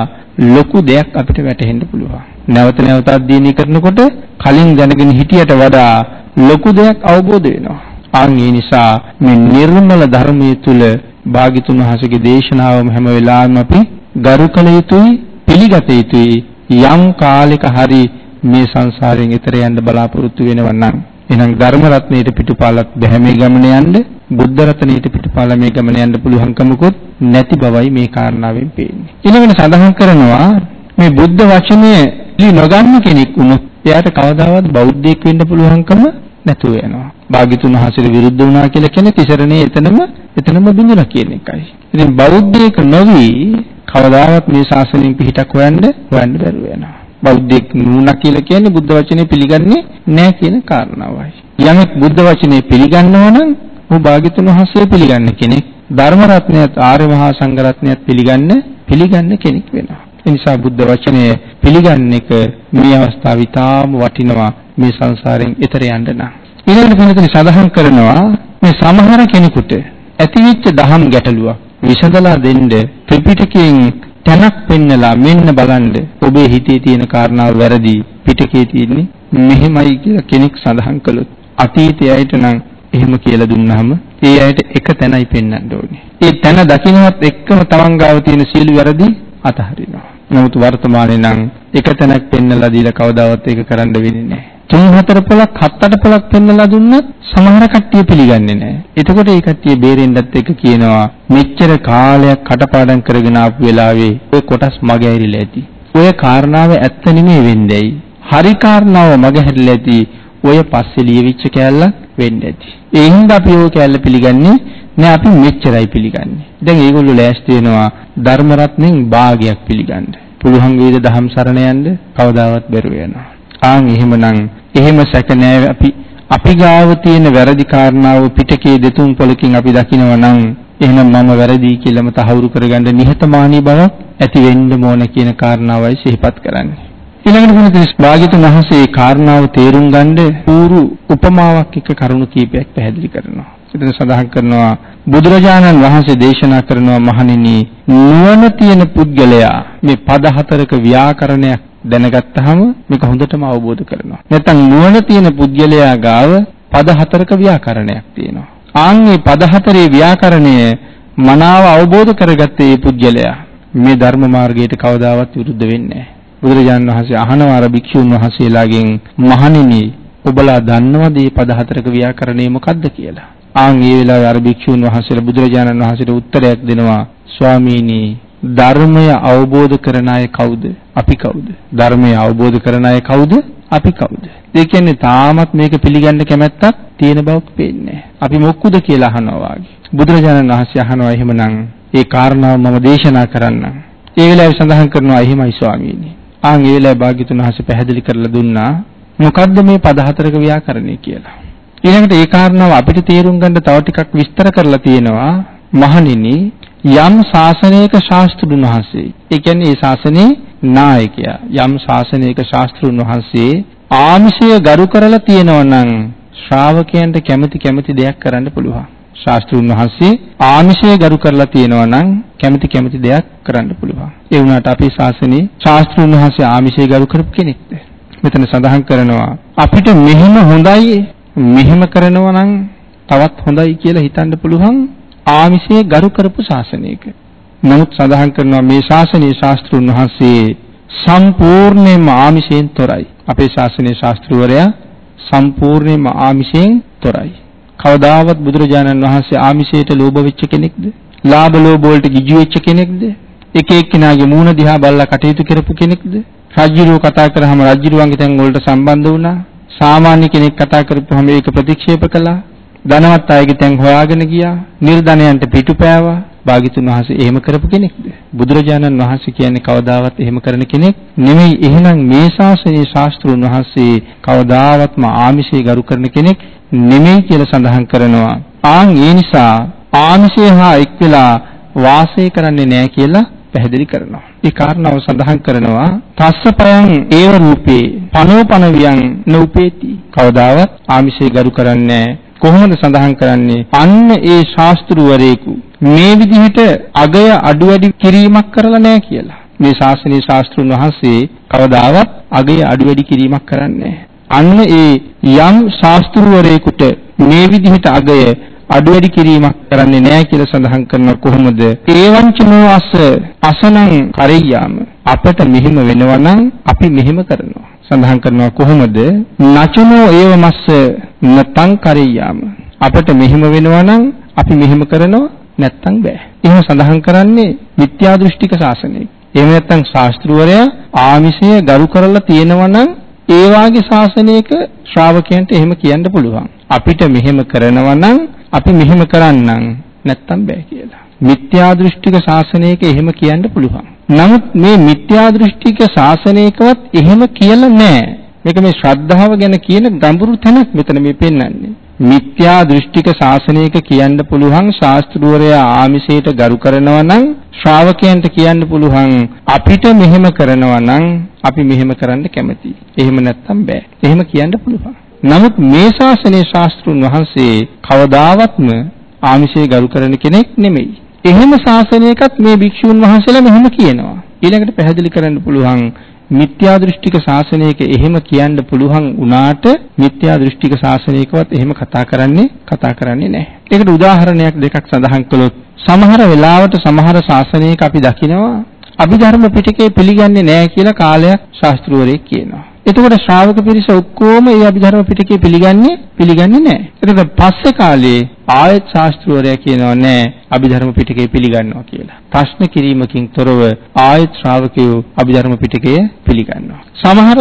ලොකු දෙයක් අපිට වැටහෙන්න පුළුවන්. නැවත නැවත අධ්‍යයනය කරනකොට කලින් දැනගෙන හිටියට වඩා ලොකු දෙයක් අවබෝධ වෙනවා. ආන් ඒ නිසා මේ නිර්මල ධර්මයේ තුල භාග්‍යතුන් වහන්සේගේ දේශනාවම හැම වෙලාවෙම අපි ගරු කළ යුතුයි පිළිගත යුතුයි යම් කාලයක හරි මේ සංසාරයෙන් එතර යන්න බලාපොරොත්තු වෙනවා නම් එහෙනම් ධර්ම රත්නයේ පිටුපාලක් බැහැ මේ ගමන යන්න බුද්ධ රත්නයේ පිටුපාල මේ ගමන යන්න පුළුවන්කමකුත් නැති බවයි මේ කාරණාවෙන් පේන්නේ. ඊළඟට සඳහන් කරනවා මේ බුද්ධ වචනය පිළි නොගන්න කෙනෙක් වුණොත් එයාට කවදාවත් බෞද්ධයෙක් වෙන්න පුළුවන්කම නැතුව යනවා. භාග්‍යතුන් වහන්සේට විරුද්ධ වුණා කියලා කියන්නේ තිසරණේ එතනම එතනම බිඳුණා කියන එකයි. ඉතින් බෞද්ධයෙක් නොවි කවදාවත් මේ ශාසනයෙන් පිහිටක් හොයන්න හොයන්න බැරුව යනවා. බෞද්ධයෙක් නුණා කියලා කියන්නේ බුද්ධ වචනේ පිළිගන්නේ නැහැ කියන කාරණාවයි. යමෙක් බුද්ධ වචනේ පිළිගන්නවා නම් ਉਹ භාග්‍යතුන් වහන්සේ පිළිගන්න කෙනෙක්. ධර්ම රත්නයත් ආර්ය මහා සංඝ රත්නයත් පිළිගන්න පිළිගන්න කෙනෙක් වෙනවා. ඒ නිසා බුද්ධ වචනය පිළිගන්න එක මේ අවස්ථාව ඉතාම වටිනවා මේ සංසාරයෙන් එතර යන්න නම්. ඊළඟට පිළිතුරු සඳහන් කරනවා මේ සමහර කෙනෙකුට ඇතිවෙච්ච දහම් ගැටලුවක් විසඳලා දෙන්න ත්‍රිපිටකයෙන් තැනක් පෙන්නලා මෙන්න බලන්න ඔබේ හිතේ තියෙන කාරණාව වැරදි පිටකේ තියෙන්නේ මෙහෙමයි කියලා කෙනෙක් සඳහන් කළොත් අතීතයයට නම් එහෙම කියලා දුන්නාම ඒ අයට එක තැනයි පෙන්වන්න ඕනේ. ඒ තැන දකින්නවත් එක්කම තමන් ගාව තියෙන සියලු වැරදි අතහරිනවා. නමුත් වර්තමානයේ නම් එක තැනක් පෙන්නලා දීලා කවදාවත් ඒක කරන්න වෙන්නේ නැහැ. තුන් හතර පොලක් හත් අට පොලක් පෙන්නලා දුන්නත් සමහර කට්ටිය පිළිගන්නේ නැහැ. එතකොට ඒ කට්ටිය බේරෙන්නත් එක කියනවා මෙච්චර කාලයක් කටපාඩම් කරගෙන ආපු වෙලාවේ ඔය කොටස් මගේ ඇරිලා ඇති. ඔය කාරණාව ඇත්ත නෙමෙයි වෙන්නේයි. හරි කාරණාව මගේ හැරිලා ඇති. ඔය පස්සේ ලියවිච්ච කෑල්ලක් වෙන්න ඇති. ඒ හින්දා අපි ඔය කෑල්ල පිළිගන්නේ නෑ අපි මෙච්චරයි පිළිගන්නේ. දැන් ඒගොල්ලෝ ලෑස්ති වෙනවා ධර්ම රත්නෙන් භාගයක් පිළිගන්න. පුළුවන් වේද දහම් සරණ යන්න කවදාවත් බැරුව යනවා. ආන් එහෙමනම් එහෙම සැක නෑ අපි අපි ගාව තියෙන වැරදි කාරණාව පිටකේ දෙතුන් පොලකින් අපි දකිනවා නම් එහෙනම් මම වැරදි කියලාම තහවුරු කරගන්න නිහතමානී බවක් ඇති වෙන්න ඕන කියන කාරණාවයි සිහිපත් කරන්නේ. ඊළඟට මොනවද භාග්‍යතුන් වහන්සේ මේ කාරණාව තේරුම් ගන්න පූරු උපමාවක් එක කරුණු කීපයක් පැහැදිලි කරනවා. එතන සඳහන් කරනවා බුදුරජාණන් වහන්සේ දේශනා කරනවා මහණෙනි නුවණ තියෙන පුද්ගලයා මේ පද හතරක ව්‍යාකරණයක් දැනගත්තාම මේක හොඳටම අවබෝධ කරනවා. නැත්නම් නුවණ තියෙන පුද්ගලයා ගාව පද හතරක ව්‍යාකරණයක් තියෙනවා. ආන් මේ පද හතරේ ව්‍යාකරණය මනාව අවබෝධ කරගත්තේ මේ පුද්ගලයා මේ ධර්ම මාර්ගයට කවදාවත් විරුද්ධ වෙන්නේ නැහැ. බුදුරජාණන් වහන්සේ අහනවා අර භික්ෂුන් වහන්සේලාගෙන් මහණෙනි ඔබලා දන්නවද මේ පද හතරක ව්‍යාකරණය මොකක්ද කියලා? ආන් ඒ වෙලාවේ අර භික්ෂුන් වහන්සේලා බුදුරජාණන් වහන්සේට උත්තරයක් දෙනවා ස්වාමීනි ධර්මය අවබෝධ කරන අය කවුද? අපි කවුද? ධර්මය අවබෝධ කරන අය කවුද? අපි කවුද? ඒ කියන්නේ තාමත් මේක පිළිගන්න කැමැත්තක් තියෙන බවක් පේන්නේ අපි මොක්කුද කියලා අහනවා වාගේ. බුදුරජාණන් වහන්සේ අහනවා එහෙමනම් ඒ කාරණාව මම දේශනා කරන්නම්. ඒ වෙලාවේ සඳහන් කරනවා එහෙමයි ස්වාමීනි. ආන් ඒ වෙලාවේ භාග්‍යතුන් වහන්සේ පැහැදිලි කරලා දුන්නා මොකද්ද මේ පද හතරක ව්‍යාකරණය කියලා. ඊළඟට ඒ කාරණාව අපිට තේරුම් ගන්න තව ටිකක් විස්තර කරලා තියෙනවා මහණෙනි යම් ශාසනයක ශාස්ත්‍රුන් වහන්සේ ඒ කියන්නේ ඒ ශාසනයේ නායකයා යම් ශාසනයක ශාස්ත්‍රුන් වහන්සේ ආමිෂය ගරු කරලා තියෙනවා නම් ශ්‍රාවකයන්ට කැමති කැමති දෙයක් කරන්න පුළුවන්. ශාස්ත්‍රුන් වහන්සේ ආමිෂය ගරු කරලා තියෙනවා නම් කැමති කැමති දෙයක් කරන්න පුළුවන්. ඒ වුණාට අපේ ශාසනයේ ශාස්ත්‍රුන් වහන්සේ ආමිෂය ගරු කරපු කෙනෙක්ද මෙතන සඳහන් කරනවා අපිට මෙහෙම හොඳයි. මෙහෙම කරනවා නම් තවත් හොඳයි කියලා හිතන්න පුළුවන්. ආමිෂයේ ගරු කරපු ශාසනයක. නමුත් සඳහන් කරනවා මේ ශාසනීය ශාස්ත්‍රුන් වහන්සේ සම්පූර්ණයෙන්ම ආමිෂයෙන් තොරයි. අපේ ශාසනීය ශාස්ත්‍රවරයා සම්පූර්ණයෙන්ම ආමිෂයෙන් තොරයි. කවදාවත් බුදුරජාණන් වහන්සේ ආමිෂයට ලෝභ වෙච්ච කෙනෙක්ද? ලාභ ලෝභ වලට ගිජු වෙච්ච කෙනෙක්ද? එක එක්කෙනාගේ මූණ දිහා බලලා කටයුතු කරපු කෙනෙක්ද? රජ්ජුරුව කතා කරාම රජ්ජුරුවන්ගේ තැන් වලට සම්බන්ධ වුණා. සාමාන්‍ය කෙනෙක් කතා කරපුවම ඒක ප්‍රතික්ෂේප කළා. ධනවත් අයගේ තැන් හොයාගෙන ගියා. නිර්ධනයන්ට පිටුපෑවා. භාග්‍යතුන් වහන්සේ එහෙම කරපු කෙනෙක්ද? බුදුරජාණන් වහන්සේ කියන්නේ කවදාවත් එහෙම කරන කෙනෙක් නෙමෙයි. එහෙනම් මේ ශාසනයේ ශාස්ත්‍රුන් වහන්සේ කවදාවත්ම ආමිෂය ගරු කරන කෙනෙක් නෙමෙයි කියලා සඳහන් කරනවා. ආන් ඒ නිසා ආමිෂය හා එක් වෙලා වාසය කරන්නේ නැහැ කියලා පැහැදිලි කරනවා. ඒ කාරණාව සඳහන් කරනවා තස්සපයන් ඒව රූපේ පනෝපන වියන් නූපේති. කවදාවත් ආමිෂය ගරු කරන්නේ කොහොමද සඳහන් කරන්නේ? අන්න ඒ ශාස්ත්‍රවරයෙකු මේ විදිහට අගය අඩු වැඩි කිරීමක් කරලා නැහැ කියලා. මේ ශාසනීය ශාස්ත්‍රුන් වහන්සේ කවදාවත් අගය අඩු වැඩි කිරීමක් කරන්නේ අන්න ඒ යම් ශාස්ත්‍රවරයෙකුට මේ විදිහට අගය අඩු වැඩි කිරීමක් කරන්නේ නැහැ කියලා සඳහන් කරන කොහොමද? ඒවංචනෝ අස අසනං කරියාම අපට මෙහිම වෙනවා නම් අපි මෙහිම කරනවා. සඳහන් කරනවා කොහොමද? නචනෝ ඒව මස්ස නතං කරියාම අපට මෙහිම වෙනවා නම් අපි මෙහිම කරනවා නැත්තම් බෑ. එහෙම සඳහන් කරන්නේ මිත්‍යා දෘෂ්ටික ශාසනය. එහෙම නැත්තම් ශාස්ත්‍රවරයා ආමිෂය ගරු කරලා තියෙනවා නම් ඒ වාගේ ශාසනයක ශ්‍රාවකයන්ට එහෙම කියන්න පුළුවන්. අපිට මෙහෙම කරනවා නම් අපි මෙහෙම කරන්නම් නැත්තම් බෑ කියලා. මිත්‍යා දෘෂ්ටික ශාසනයක එහෙම කියන්න පුළුවන්. නමුත් මේ මිත්‍යා දෘෂ්ටික ශාසනයකවත් එහෙම කියලා නැහැ. මේක මේ ශ්‍රද්ධාව ගැන කියන ගැඹුරු තැනක් මෙතන මේ පෙන්වන්නේ. මිත්‍යා දෘෂ්ටික ශාසනයක කියන්න පුළුවන් ශාස්ත්‍රූවරයා ආමිෂයට ගරු කරනවා නම් ශ්‍රාවකයන්ට කියන්න පුළුවන් අපිට මෙහෙම කරනවා නම් අපි මෙහෙම කරන්න කැමතියි. එහෙම නැත්තම් බෑ. එහෙම කියන්න පුළුවන්. නමුත් මේ ශාසනයේ ශාස්ත්‍රුන් වහන්සේ කවදාවත්ම ආමිෂය ගරු කරන කෙනෙක් නෙමෙයි. එහෙම ශාසනයකත් මේ භික්ෂුන් වහන්සේලා මෙහෙම කියනවා. ඊළඟට පැහැදිලි කරන්න පුළුවන් මිත්‍යා දෘෂ්ටික ශාසනයක එහෙම කියන්න පුළුවන් වුණාට මිත්‍යා දෘෂ්ටික ශාසනයකවත් එහෙම කතා කරන්නේ කතා කරන්නේ නැහැ. ඒකට උදාහරණයක් දෙකක් සඳහන් කළොත් සමහර වෙලාවට සමහර ශාසනයක අපි දකිනවා අභිධර්ම පිටකේ පිළිගන්නේ නැහැ කියලා කාලයක් ශාස්ත්‍රවරයෙක් කියනවා. එතකොට ශ්‍රාවක පිරිස ඔක්කොම මේ අභිධර්ම පිටකේ පිළිගන්නේ පිළිගන්නේ නැහැ. එතකොට පස්සේ කාලේ ආයත් ශාස්ත්‍රවරයා කියනවා නෑ අභිධර්ම පිටකේ පිළිගන්නවා කියලා. ප්‍රශ්න කිරීමකින් තොරව ආයත් ශ්‍රාවකයෝ අභිධර්ම පිටකය පිළිගන්නවා. සමහර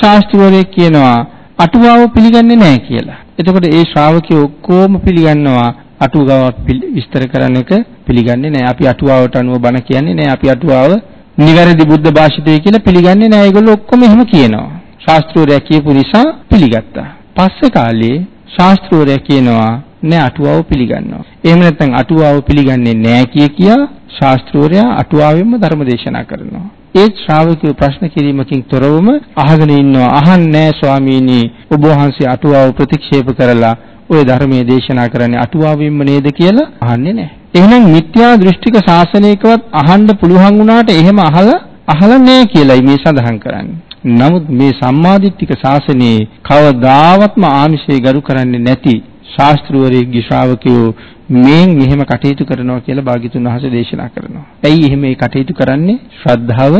ශාස්ත්‍රවරයෙක් කියනවා අටුවාව පිළිගන්නේ නැහැ කියලා. එතකොට ඒ ශ්‍රාවකයෝ ඔක්කොම පිළිගන්නවා අටුවාව විස්තර කරන එක පිළිගන්නේ නැහැ. අපි අටුවාවට අනුව බණ කියන්නේ නැහැ. අපි අටුවාව නිවැරදි බුද්ධ භාෂිතය කියලා පිළිගන්නේ නැහැ. ඒගොල්ලෝ ඔක්කොම එහෙම කියනවා. ශාස්ත්‍රෝරයා කියපු නිසා පිළිගත්තා. පස්සේ කාලේ ශාස්ත්‍රෝරයා කියනවා නෑ අටුවාව පිළිගන්නවා. එහෙම නැත්නම් අටුවාව පිළිගන්නේ නෑ කිය කියා ශාස්ත්‍රෝරයා අටුවාවෙන්ම ධර්ම දේශනා කරනවා. ඒ ශ්‍රාවකයෝ ප්‍රශ්න කිරීමකින් තොරවම අහගෙන ඉන්නවා. අහන්නේ නෑ ස්වාමීනි ඔබ වහන්සේ අටුවාව ප්‍රතික්ෂේප කරලා ওই ධර්මයේ දේශනා කරන්නේ අටුවාවෙන්ම නේද කියලා අහන්නේ නැහැ. එහෙනම් මිත්‍යා දෘෂ්ටික ශාසනයකවත් අහන්න පුළුවන් වුණාට එහෙම අහලා අහලා නැහැ කියලායි මේ සඳහන් කරන්නේ. නමුත් මේ සම්මාදිට්ඨික ශාසනයේ කවදාවත්ම ආමිෂය ගරු කරන්නේ නැති ශාස්ත්‍රවරයෙක්ගේ ශ්‍රාවකයෝ මේන් මෙහෙම කටයුතු කරනවා කියලා භාග්‍යතුන් වහන්සේ දේශනා කරනවා. ඇයි එහෙම මේ කටයුතු කරන්නේ? ශ්‍රද්ධාව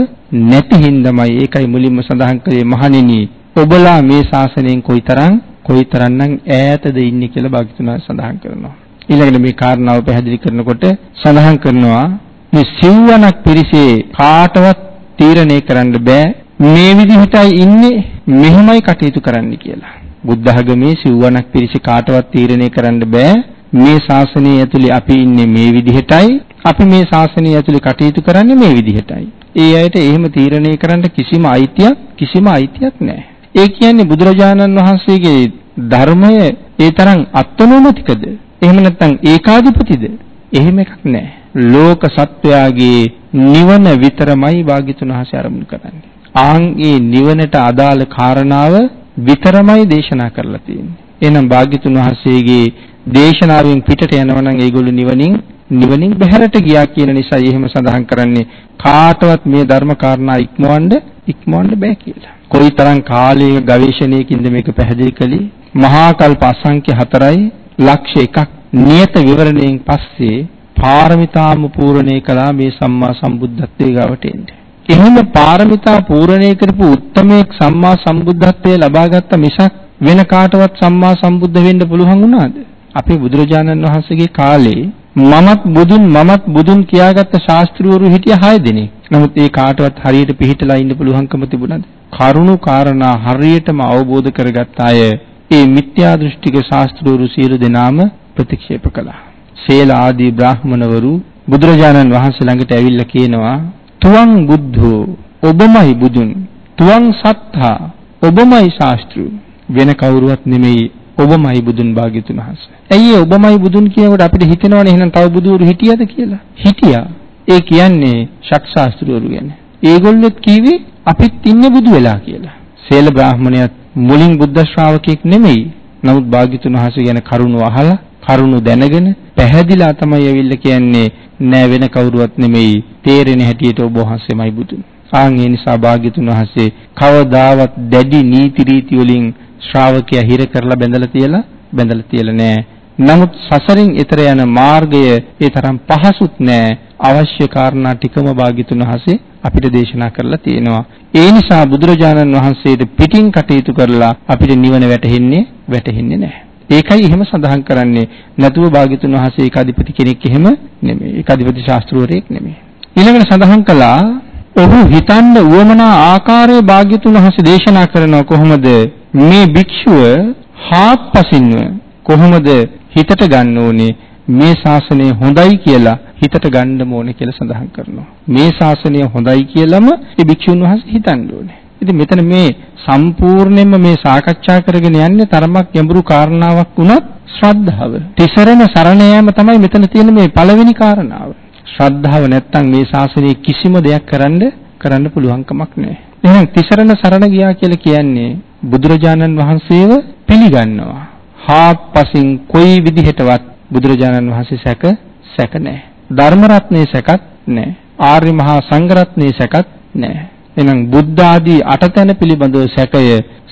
නැති හින්දාමයි. ඒකයි මුලින්ම සඳහන් කළේ මහණෙනි ඔබලා මේ ශාසනයෙන් කොයිතරම් කොයිතරම්නම් ඈතද ඉන්නේ කියලා භාග්‍යතුන් වහන්සේ සඳහන් කරනවා. ඊළඟට මේ කාරණාව පැහැදිලි කරනකොට සඳහන් කරනවා මේ සිව්වනක් පිරිසේ කාටවත් තීරණය කරන්න බෑ මේ විදිහටයි ඉන්නේ මෙහෙමයි කටයුතු කරන්න කියලා. බුද්ධ ධර්මයේ සිව්වනක් පිරිස කාටවත් තීරණය කරන්න බෑ මේ ශාසනය ඇතුලේ අපි ඉන්නේ මේ විදිහටයි අපි මේ ශාසනය ඇතුලේ කටයුතු කරන්නේ මේ විදිහටයි. ඒ අයට එහෙම තීරණය කරන්න කිසිම අයිතියක් කිසිම අයිතියක් නැහැ. ඒ කියන්නේ බුදුරජාණන් වහන්සේගේ ධර්මය ඒ තරම් අත්නොමතිකද? එහෙම නැත්නම් ඒකාධිපතිද? එහෙම එකක් නැහැ. ලෝක සත්වයාගේ නිවන විතරමයි වාග්යතුන් වහන්සේ ආරම්භ කරන්නේ. ආන් ඒ නිවනට අදාළ කාරණාව විතරමයි දේශනා කරලා තියෙන්නේ. එහෙනම් වාග්යතුන් වහන්සේගේ දේශනාවෙන් පිටට යනවා නම් ඒගොල්ලෝ නිවනින් නිවනින් බැහැරට ගියා කියන නිසා එහෙම සඳහන් කරන්නේ කාටවත් මේ ධර්ම කාරණා ඉක්මවන්න ඉක්මවන්න බෑ කියලා. කොයිතරම් කාලයක ගවේෂණයකින්ද මේක පැහැදිලි කළේ? මහා කල්ප අසංඛ්‍ය 4යි ලක්ෂ 1ක් නියත විවරණයෙන් පස්සේ පාරමිතාම පූර්ණේ කළා මේ සම්මා සම්බුද්ධත්වයේ ගාවට එන්නේ. එහෙම පාරමිතා පූර්ණේ කරපු උත්තමයෙක් සම්මා සම්බුද්ධත්වයේ ලබාගත්ත මිසක් වෙන කාටවත් සම්මා සම්බුද්ධ වෙන්න පුළුවන් වුණාද? අපේ බුදුරජාණන් වහන්සේගේ කාලේ මමත් බුදුන් මමත් බුදුන් කියාගත්ත ශාස්ත්‍රවරු හිටිය 6 දෙනෙක්. නමුත් ඒ කාටවත් හරියට පිළිහිටලා ඉන්න පුළුවන්කම තිබුණාද? කරුණු කාරණා හරියටම අවබෝධ කරගත්ත අය ඒ මිත්‍යා දෘෂ්ටික ශාස්ත්‍රවරු සියලු දෙනාම ප්‍රතික්ෂේප කළා. සේල ආදී බ්‍රාහ්මණවරු බුදුරජාණන් වහන්සේ ළඟට ඇවිල්ලා කියනවා තුවං බුද්ධෝ ඔබමයි බුදුන් තුවං සත්තා ඔබමයි ශාස්ත්‍රු වෙන කවුරුවත් නෙමෙයි ඔබමයි බුදුන් භාග්‍යතුන් වහන්සේ. ඇයි ඔබමයි බුදුන් කියනකොට අපිට හිතෙනවනේ එහෙනම් තව බුදුරු හිටියද කියලා. හිටියා. ඒ කියන්නේ ෂට් ශාස්ත්‍රවරු ගැන. ඒගොල්ලොත් කිව්වේ අපිත් ඉන්නේ බුදු වෙලා කියලා. සේල බ්‍රාහ්මණයත් මුලින් බුද්ධ ශ්‍රාවකෙක් නෙමෙයි. නමුත් භාග්‍යතුන් වහන්සේ ගැන කරුණු අහලා කරුණු දැනගෙන පැහැදිලා තමයි ඇවිල්ලා කියන්නේ නෑ වෙන කවුරුවත් නෙමෙයි තේරෙන හැටියට ඔබ වහන්සේමයි බුදුන්. ආන් ඒ නිසා භාග්‍යතුන් වහන්සේ කවදාවත් දැඩි නීති රීති වලින් ශ්‍රාවකයා හිර කරලා බැඳලා තියලා බැඳලා තියලා නෑ. නමුත් සසරින් එතර යන මාර්ගය ඒ තරම් පහසුත් නෑ. අවශ්‍ය කාරණා ටිකම භාග්‍යතුන් වහන්සේ අපිට දේශනා කරලා තියෙනවා. ඒ නිසා බුදුරජාණන් වහන්සේට පිටින් කටයුතු කරලා අපිට නිවන වැටහෙන්නේ වැටහෙන්නේ නැහැ. ඒකයි එහෙම සඳහන් කරන්නේ. නැතුව භාග්‍යතුන් වහන්සේ ඒකාධිපති කෙනෙක් එහෙම නෙමෙයි. ඒකාධිපති ශාස්ත්‍රවරයෙක් නෙමෙයි. ඊළඟට සඳහන් කළා ඔහු හිතන්න උවමනා ආකාරයේ භාග්‍යතුන් වහන්සේ දේශනා කරනවා කොහොමද මේ භික්ෂුව හාත්පසින්ව කොහොමද හිතට ගන්න ඕනේ මේ ශාසනය හොඳයි කියලා හිතට ගන්න ඕනේ කියලා සඳහන් කරනවා. මේ ශාසනය හොඳයි කියලාම ඒ භික්ෂුන් වහන්සේ හිතන්න ඕනේ. ඉතින් මෙතන මේ සම්පූර්ණයෙන්ම මේ සාකච්ඡා කරගෙන යන්නේ තරමක් ගැඹුරු කාරණාවක් වුණත් ශ්‍රද්ධාව. තිසරණ සරණ යාම තමයි මෙතන තියෙන මේ පළවෙනි කාරණාව. ශ්‍රද්ධාව නැත්තම් මේ ශාසනයේ කිසිම දෙයක් කරන්න කරන්න පුළුවන් කමක් නැහැ. එහෙනම් තිසරණ සරණ ගියා කියලා කියන්නේ බුදුරජාණන් වහන්සේව පිළිගන්නවා. හාත්පසින් කොයි විදිහටවත් බුදුරජාණන් වහන්සේ සැක සැක නැහැ. ධර්ම රත්නයේ සැකත් නැහැ. ආර්ය මහා සංඝ රත්නයේ සැකත් නැහැ. එහෙනම් බුද්ධ ආදී අටතැන පිළිබඳව සැකය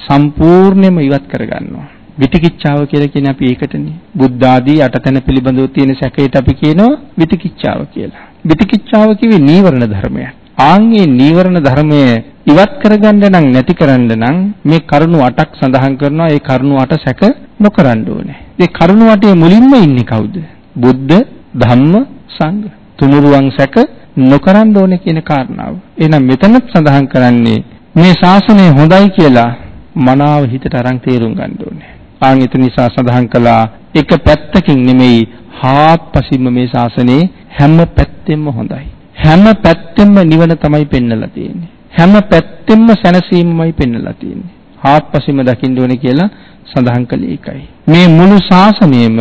සම්පූර්ණයෙන්ම ඉවත් කරගන්නවා. විතිකිච්ඡාව කියලා කියන්නේ අපි ඒකටනේ. බුද්ධ ආදී අටතැන පිළිබඳව තියෙන සැකයට අපි කියනවා විතිකිච්ඡාව කියලා. විතිකිච්ඡාව කිව්වේ නීවරණ ධර්මයක්. ආන්ගේ නීවරණ ධර්මය ඉවත් කරගන්න නම් නැති කරන්න නම් මේ කරුණු 8ක් සඳහන් කරනවා. ඒ කරුණු 8 සැක නොකරන්න ඕනේ. ඒ කරුණු 8 මුලින්ම ඉන්නේ කවුද? බුද්ධ, ධම්ම, සංඝ. තුනුරුවන් සැක නොකරන්න ඕනේ කියන කාරණාව. එහෙනම් මෙතනත් සඳහන් කරන්නේ මේ ශාසනය හොඳයි කියලා මනාව හිතට අරන් තේරුම් ගන්න ඕනේ. ආන් ඒක නිසා සඳහන් කළා එක පැත්තකින් නෙමෙයි හාත්පසින්ම මේ ශාසනයේ හැම පැත්තෙම හොඳයි. හැම පැත්තෙම නිවන තමයි පෙන්වලා තියෙන්නේ. හැම පැත්තෙම සැනසීමමයි පෙන්වලා තියෙන්නේ. හාත්පසින්ම දකින්න ඕනේ කියලා සඳහන් කළේ ඒකයි. මේ මුළු ශාසනයෙම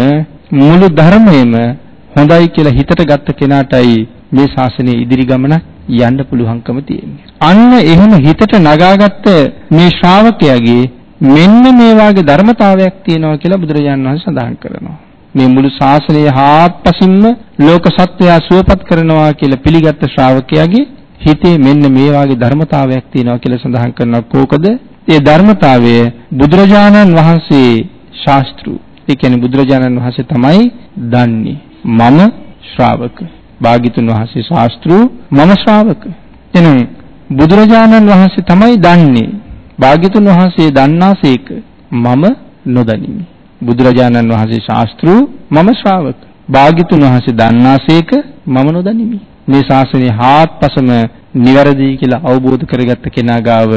මුළු ධර්මයේම හොඳයි කියලා හිතට ගත්ත කෙනාටයි මේ ශාසනයේ ඉදිරි ගමන යන්න පුළුවන්කම තියෙන්නේ. අන්න එහෙම හිතට නගාගත්ත මේ ශ්‍රාවකයාගේ මෙන්න මේ වාගේ ධර්මතාවයක් තියෙනවා කියලා බුදුරජාණන් වහන්සේ සඳහන් කරනවා. මේ මුළු ශාසනය හාත්පසින්ම ලෝක සත්වයා සුවපත් කරනවා කියලා පිළිගත් ශ්‍රාවකයාගේ හිතේ මෙන්න මේ වාගේ ධර්මතාවයක් තියෙනවා කියලා සඳහන් කරනවා. කෝකද? ඒ ධර්මතාවය බුදුරජාණන් වහන්සේ ශාස්ත්‍රු. ඒ කියන්නේ බුදුරජාණන් වහන්සේ තමයි දන්නේ. මම ශ්‍රාවක. භාග්‍යතුන් වහන්සේ ශාස්ත්‍රු මම ශ්‍රාවක. එහෙනම් බුදුරජාණන් වහන්සේ තමයි දන්නේ. භාග්‍යතුන් වහන්සේ දන්නාසේක මම නොදනිමි. බුදුරජාණන් වහන්සේ ශාස්ත්‍රු මම ශ්‍රාවක. භාග්‍යතුන් වහන්සේ දන්නාසේක මම නොදනිමි. මේ ශාසනයේ හාත්පසම නිවැරදි කියලා අවබෝධ කරගත්ත කෙනා ගාව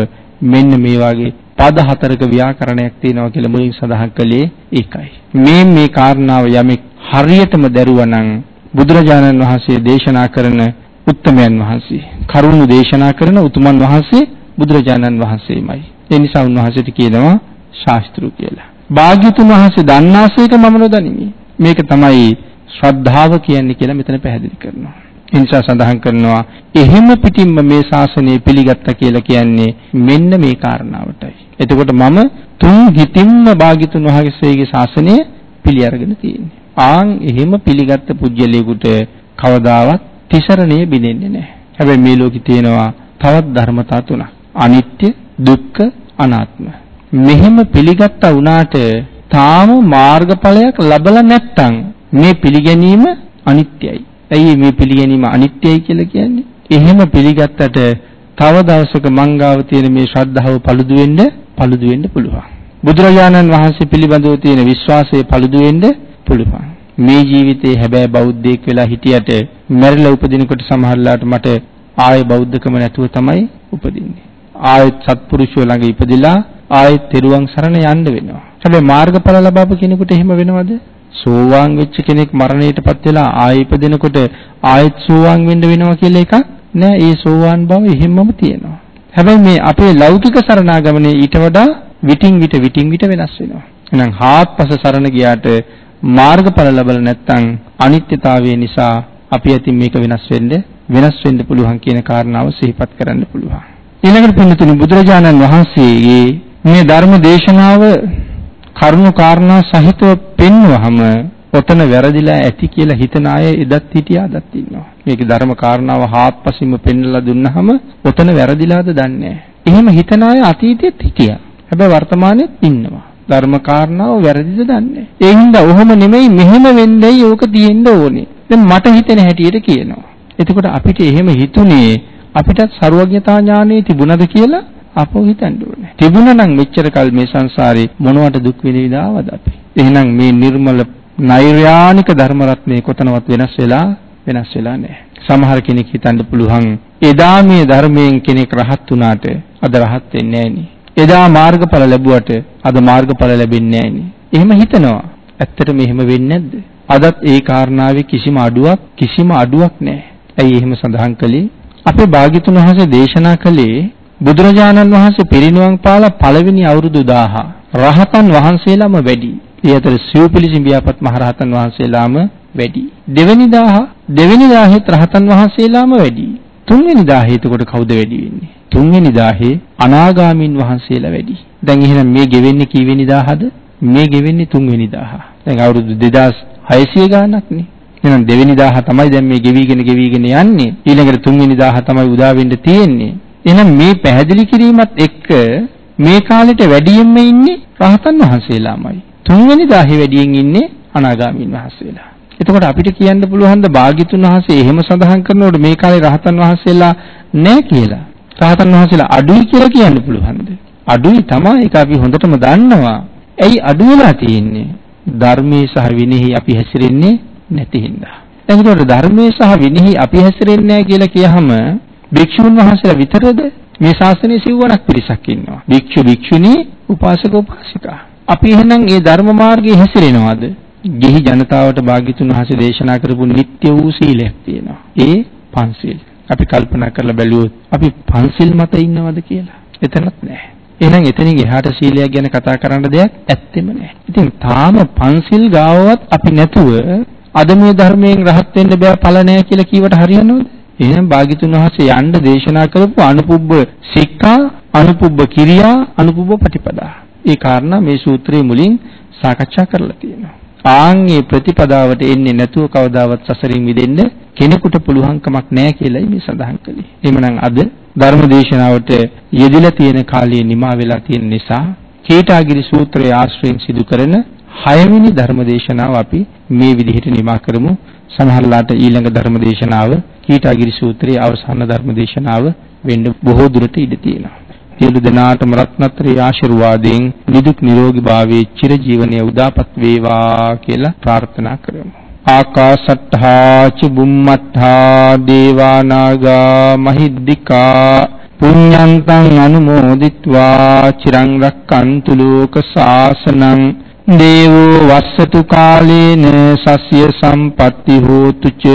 මෙන්න මේ වගේ පද හතරක ව්‍යාකරණයක් තියෙනවා කියලා මුලින් සඳහන් කළේ ඒකයි. මේ මේ කාරණාව යමෙක් හරියටම දරුවා නම් බුදුරජාණන් වහන්සේ දේශනා කරන උත්තමයන් වහන්සේ කරුණු දේශනා කරන උතුමන් වහන්සේ බුදුරජාණන් වහන්සේමයි. ඒ නිසා උන්වහන්සේට කියනවා ශාස්ත්‍රු කියලා. භාග්‍යතුන් වහන්සේ දන්නාසේක මම නොදනිමි. මේක තමයි ශ්‍රද්ධාව කියන්නේ කියලා මෙතන පැහැදිලි කරනවා. ඒ නිසා සඳහන් කරනවා එහෙම පිටින්ම මේ ශාසනය පිළිගත්තා කියලා කියන්නේ මෙන්න මේ කාරණාවටයි. එතකොට මම තුන් හිතින්ම භාග්‍යතුන් වහන්සේගේ ශාසනය පිළි අරගෙන තියෙන්නේ. ආන් එහෙම පිළිගත්ත පුජ්‍යලයකට කවදාවත් තිසරණය බිනෙන්නේ නැහැ. හැබැයි මේ ලෝකේ තියෙනවා තවත් ධර්මතා තුනක්. අනිත්‍ය, දුක්ඛ, අනාත්ම. මෙහෙම පිළිගත්තා වුණාට තාම මාර්ගඵලයක් ලැබලා නැත්තම් මේ පිළිගැනීම අනිත්‍යයි. ඇයි මේ පිළිගැනීම අනිත්‍යයි කියලා කියන්නේ? එහෙම පිළිගත්තට තව දවසක මංගාව තියෙන මේ ශ්‍රද්ධාව paludu වෙන්න paludu වෙන්න පුළුවන්. බුදුරජාණන් වහන්සේ පිළිබඳව තියෙන විශ්වාසය paludu වෙන්න පුළුවන්. මේ ජීවිතේ හැබැයි බෞද්ධයෙක් වෙලා හිටියට මැරිලා උපදිනකොට සමහරලාට මට ආයෙ බෞද්ධකම නැතුව තමයි උපදින්නේ. ආයෙත් සත්පුරුෂයෝ ළඟ ඉපදිලා ආයෙත් තෙරුවන් සරණ යන්න වෙනවා. හැබැයි මාර්ගඵල ලබාපු කෙනෙකුට එහෙම වෙනවද? සෝවාන් වෙච්ච කෙනෙක් මරණයටපත් වෙලා ආයෙ ඉපදෙනකොට ආයෙත් සෝවාන් වෙන්න වෙනවා කියලා එකක් නෑ. ඒ සෝවාන් බව එහෙමම තියෙනවා. හැබැයි මේ අපේ ලෞකික සරණාගමනේ ඊට වඩා විටින් විට විටින් විට වෙනස් වෙනවා. එහෙනම් හාත්පස සරණ ගියාට මාර්ගඵල ලැබල නැත්නම් අනිත්‍යතාවය නිසා අපි අතින් මේක වෙනස් වෙන්න වෙනස් වෙන්න පුළුවන් කියන කාරණාව සිහිපත් කරන්න පුළුවන්. ඊළඟට පින්නතුනි බුදුරජාණන් වහන්සේගේ මේ ධර්ම දේශනාව කරුණු කාරණා සහිතව පෙන්වහම ඔතන වැරදිලා ඇති කියලා හිතන අය එදත් හිටියා අදත් ඉන්නවා. මේක ධර්ම කාරණාව හාත්පසින්ම පෙන්වලා දුන්නාම ඔතන වැරදිලාද දන්නේ එහෙම හිතන අය අතීතෙත් හිටියා. හැබැයි වර්තමානෙත් ඉන්නවා. ධර්ම කාරණාව වැරදිද දන්නේ ඒ හින්දා ඔහොම නෙමෙයි මෙහෙම වෙන්නයි ඕක තියෙන්න ඕනේ. දැන් මට හිතෙන හැටියට කියනවා. එතකොට අපිට එහෙම හිතුනේ අපිටත් ਸਰවඥතා ඥානෙ තිබුණද කියලා අපෝ හිතන්න ඕනේ. තිබුණා නම් මෙච්චර කල් මේ සංසාරේ මොනවට දුක් විඳිනවද අපි? එහෙනම් මේ නිර්මල නෛර්යානික ධර්ම රත්නේ කොතනවත් වෙනස් වෙලා වෙනස් වෙලා නැහැ. සමහර කෙනෙක් හිතන්න පුළුවන් එදා මේ ධර්මයෙන් කෙනෙක් රහත් වුණාට අද රහත් වෙන්නේ නැහෙනි. එදා මාර්ගඵල ලැබුවට අද මාර්ගඵල ලැබෙන්නේ නැහෙනි. එහෙම හිතනවා. ඇත්තටම එහෙම වෙන්නේ නැද්ද? අදත් ඒ කාරණාවේ කිසිම අඩුවක් කිසිම අඩුවක් නැහැ. ඇයි එහෙම සඳහන් කළේ? අපේ භාග්‍යතුන් වහන්සේ දේශනා කළේ බුදුරජාණන් වහන්සේ පිරිනිවන් පාලා පළවෙනි අවුරුදු 1000 රහතන් වහන්සේලාම වැඩි. ඒ අතර සිව්පිලිසිම් ව්‍යාපත් මහරහතන් වහන්සේලාම වැඩි. දෙවෙනි 1000 දෙවෙනි 1000 රහතන් වහන්සේලාම වැඩි. තුන්වෙනි 1000 එතකොට කවුද වැඩි වෙන්නේ? තුන්වෙනි 1000 අනාගාමින් වහන්සේලා වැඩි. දැන් එහෙනම් මේ ගෙවෙන්නේ කීවෙනි 1000ද? මේ ගෙවෙන්නේ තුන්වෙනි 1000. දැන් අවුරුදු 2600 ගාණක් නේ. එහෙනම් දෙවෙනි 1000 තමයි දැන් මේ ගෙවිගෙන ගෙවිගෙන යන්නේ. ඊළඟට තුන්වෙනි 1000 තමයි උදා වෙන්න තියෙන්නේ. එහෙනම් මේ පැහැදිලි කිරීමත් එක්ක මේ කාලෙට වැඩියෙන්ම ඉන්නේ රහතන් වහන්සේලාමයි. තුන්වෙනි 1000 වැඩියෙන් ඉන්නේ අනාගාමීන් වහන්සේලා. එතකොට අපිට කියන්න පුළුවන් ද භාග්‍යතුන් වහන්සේ එහෙම සඳහන් කරනකොට මේ කාලේ රහතන් වහන්සේලා නැහැ කියලා. රහතන් වහන්සේලා අඩුයි කියලා කියන්න පුළුවන්ද? අඩුයි තමයි ඒක අපි හොඳටම දන්නවා. ඇයි අඩු වෙලා තියෙන්නේ? ධර්මයේ සහ විනෙහි අපි හැසිරෙන්නේ නැති හින්දා. දැන් ඒකට ධර්මයේ සහ විනෙහි අපි හැසිරෙන්නේ නැහැ කියලා කියහම භික්ෂුන් වහන්සේලා විතරද මේ ශාසනයේ සිව්වණක් පිරිසක් ඉන්නවා. භික්ෂු භික්ෂුණී උපාසක උපාසිකා. අපි එහෙනම් මේ ධර්ම මාර්ගයේ හැසිරෙනවද? ගිහි ජනතාවට භාග්‍යතුන් වහන්සේ දේශනා කරපු නිත්‍ය වූ සීලයක් තියෙනවා. ඒ පන්සිල්. අපි කල්පනා කරලා බැලුවොත් අපි පන්සිල් මත ඉන්නවද කියලා? එතනත් නැහැ. එහෙනම් එතනින් එහාට සීලයක් ගැන කතා කරන්න දෙයක් ඇත්තෙම නැහැ. ඉතින් තාම පන්සිල් ගාවවත් අපි නැතුව අද මේ ධර්මයෙන් රහත් වෙන්න බෑ ඵල නැහැ කියලා කීවට හරියනවද? එහෙනම් භාග්‍යතුන් වහන්සේ යන්න දේශනා කරපු අනුපුබ්බ සික්ඛා, අනුපුබ්බ කිරියා, අනුපුබ්බ ප්‍රතිපදා. ඒ කාරණා මේ සූත්‍රයේ මුලින් සාකච්ඡා කරලා තියෙනවා. ආන්ගේ ප්‍රතිපදාවට එන්නේ නැතුව කවදාවත් සසරින් මිදෙන්න කෙනෙකුට පුළුවන්කමක් නැහැ කියලායි මේ සඳහන් කළේ. එhmenan අද ධර්ම දේශනාවට යෙදিলা තියෙන කාලය නිමා වෙලා තියෙන නිසා කීටාගිරි සූත්‍රයේ ආශ්‍රයෙන් සිදු කරන 6 වෙනි ධර්ම දේශනාව අපි මේ විදිහට නිමා කරමු. සමහරලාට ඊළඟ ධර්ම දේශනාව කීටාගිරි සූත්‍රයේ අවසාන ධර්ම දේශනාව වෙන්න බොහෝ දුරට ඉඩ තියෙනවා. සියලු දෙනාටම රත්නත්‍රි ආශිර්වාදයෙන් නිදුක් නිරෝගී භාවයේ චිරජීවනයේ උදාපත් වේවා කියලා ප්‍රාර්ථනා කරමු. ආකාශට්ඨා චුම්මට්ඨා දේවා නාග මහිද්దికා පුඤ්ඤන්තං අනුමෝදිත්වා චිරං රක්칸තු ලෝක සාසනං දේවෝ වස්සතු කාලේන සස්්‍ය සම්පatti හෝතු ච